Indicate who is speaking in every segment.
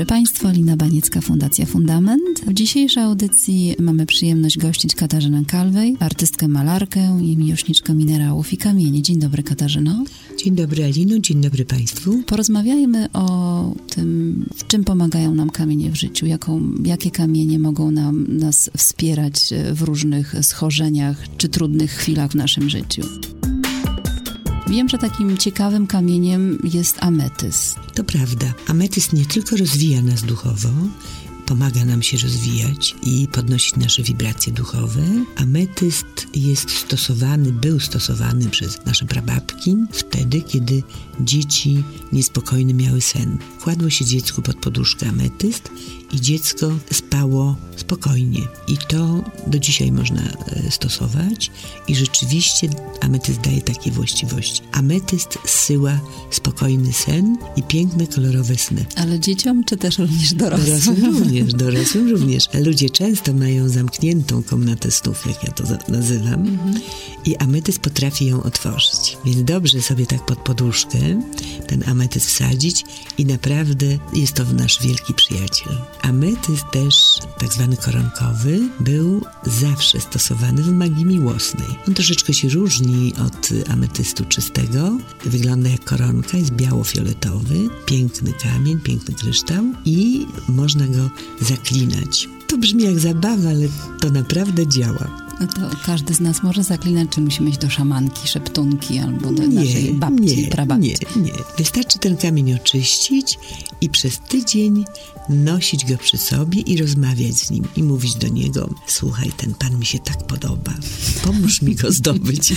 Speaker 1: Dobry Państwu, Alina Baniecka, Fundacja Fundament. W dzisiejszej audycji mamy przyjemność gościć Katarzynę Kalwej, artystkę malarkę i miłośniczkę minerałów i kamieni. Dzień dobry Katarzyno.
Speaker 2: Dzień dobry Alino, dzień dobry Państwu.
Speaker 1: Porozmawiajmy o tym, w czym pomagają nam kamienie w życiu, jaką, jakie kamienie mogą nam, nas wspierać w różnych schorzeniach czy trudnych chwilach w naszym życiu. Wiem, że takim ciekawym kamieniem jest ametyst.
Speaker 2: To prawda. Ametyst nie tylko rozwija nas duchowo, pomaga nam się rozwijać i podnosić nasze wibracje duchowe. Ametyst jest stosowany, był stosowany przez nasze prababki wtedy, kiedy dzieci niespokojne miały sen. Kładło się dziecku pod poduszkę ametyst i dziecko spało spokojnie. I to do dzisiaj można e, stosować i rzeczywiście ametyst daje takie właściwości. Ametyst zsyła spokojny sen i piękne, kolorowe sny.
Speaker 1: Ale dzieciom, czy też również dorosłym?
Speaker 2: Dorosłym również, dorosłym również. Ludzie często mają zamkniętą komnatę snów, jak ja to nazywam, i ametyst potrafi ją otworzyć. Więc dobrze sobie tak pod poduszkę ten ametyst wsadzić i naprawdę jest to nasz wielki przyjaciel. Ametyst też, tak zwany koronkowy, był zawsze stosowany w magii miłosnej. On troszeczkę się różni od ametystu czystego. Wygląda jak koronka, jest biało-fioletowy, piękny kamień, piękny kryształ i można go zaklinać. To brzmi jak zabawa, ale to naprawdę działa.
Speaker 1: No to każdy z nas może zaklinać, czy musimy iść do szamanki, szeptunki albo do nie, naszej babci,
Speaker 2: nie,
Speaker 1: prababci?
Speaker 2: Nie, nie. Wystarczy ten kamień oczyścić i przez tydzień nosić go przy sobie i rozmawiać z nim i mówić do niego słuchaj, ten pan mi się tak podoba, pomóż mi go zdobyć.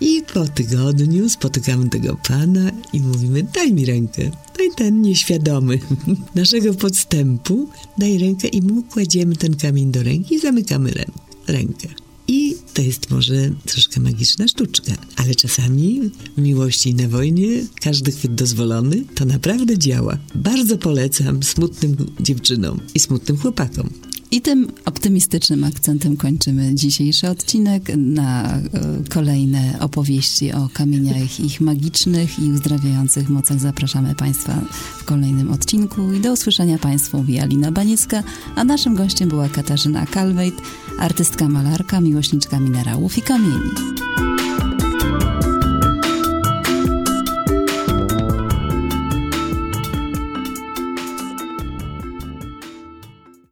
Speaker 2: I po tygodniu spotykamy tego pana i mówimy, daj mi rękę. No i ten nieświadomy naszego podstępu daj rękę i mu kładziemy ten kamień do ręki i zamykamy rę rękę. I to jest może troszkę magiczna sztuczka, ale czasami w miłości i na wojnie każdy chwyt dozwolony to naprawdę działa. Bardzo polecam smutnym dziewczynom i smutnym chłopakom.
Speaker 1: I tym optymistycznym akcentem kończymy dzisiejszy odcinek. Na e, kolejne opowieści o kamieniach ich magicznych i uzdrawiających mocach zapraszamy Państwa w kolejnym odcinku. I do usłyszenia Państwu mówi Alina a naszym gościem była Katarzyna Kalwejt, artystka malarka, miłośniczka minerałów i kamieni.